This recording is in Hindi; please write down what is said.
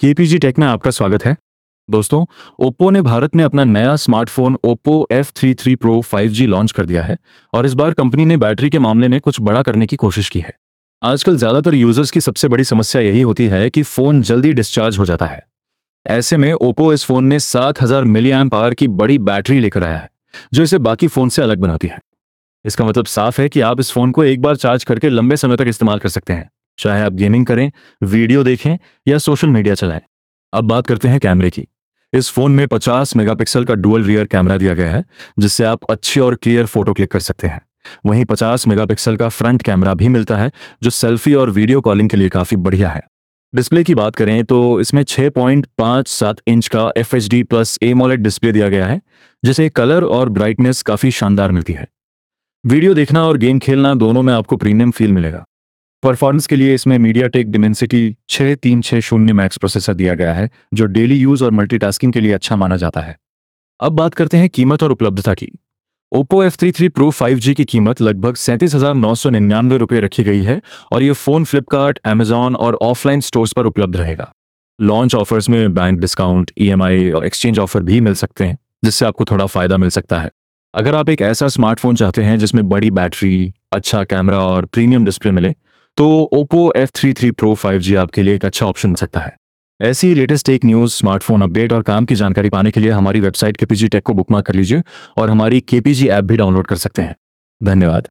केपीजी टेक में आपका स्वागत है। दोस्तों, ओप्पो ने भारत में अपना नया smartphone Oppo F33 Pro 5G launch कर दिया है और इस बार कंपनी ने बैटरी के मामले में कुछ बड़ा करने की कोशिश की है। आजकल ज़्यादातर यूज़र्स की सबसे बड़ी समस्या यही होती है कि फ़ोन जल्दी डिस्चार्ज हो जाता है। ऐसे में ओप्पो इस फ़ोन में 7000 हज़ार मिली पावर की बड़ी बैटरी लेकर आया है, जो इसे बाकी फ़ोन से अलग बनाती है। इसका मतलब साफ़ है कि आप इस फ़ोन को एक बार चार्ज करके लंबे समय तक इस्तेमाल कर सकते हैं। चाहे आप गेमिंग करें वीडियो देखें या सोशल मीडिया चलाएँ। अब बात करते हैं कैमरे की। इस फ़ोन में 50 मेगापिक्सल का डुअल रियर कैमरा दिया गया है, जिससे आप अच्छी और क्लियर फ़ोटो क्लिक कर सकते हैं। वहीं 50 मेगापिक्सल का फ्रंट कैमरा भी मिलता है, जो सेल्फी और वीडियो कॉलिंग के लिए काफ़ी बढ़िया है। डिस्प्ले की बात करें तो इसमें 6.57 इंच का F H D plus AMOLED display दिया गया है, जिसे कलर और ब्राइटनेस काफ़ी शानदार मिलती है। वीडियो देखना और गेम खेलना दोनों में आपको प्रीमियम फील मिलेगा। परफॉर्मेंस के लिए इसमें मीडिया टेक डिमेंसिटी छः तीन छः शून्य मैक्स प्रोसेसर दिया गया है, जो डेली यूज़ और मल्टीटास्किंग के लिए अच्छा माना जाता है। अब बात करते हैं कीमत और उपलब्धता की। Oppo F three three Pro five G की कीमत लगभग सैंतीस हज़ार नौ सौ निन्यानवे रुपये रखी गई है, और ये फ़ोन फ्लिपकार्ट एमेजॉन और ऑफलाइन स्टोर्स पर उपलब्ध रहेगा। लॉन्च ऑफर्स में बैंक डिस्काउंट ईएमआई और एक्सचेंज ऑफ़र भी मिल सकते हैं, जिससे आपको थोड़ा फ़ायदा मिल सकता है। अगर आप एक ऐसा स्मार्टफ़ोन चाहते हैं जिसमें बड़ी बैटरी अच्छा कैमरा और प्रीमियम डिस्प्ले मिले तो Oppo F three three pro five G आपके लिए एक अच्छा ऑप्शन सकता है। ऐसी लेटेस्ट एक न्यूज़ स्मार्टफ़ोन अपडेट और काम की जानकारी पाने के लिए हमारी वेबसाइट के पीजी टेक को बुकमार्क कर लीजिए और हमारी केपीजी ऐप भी डाउनलोड कर सकते हैं। धन्यवाद।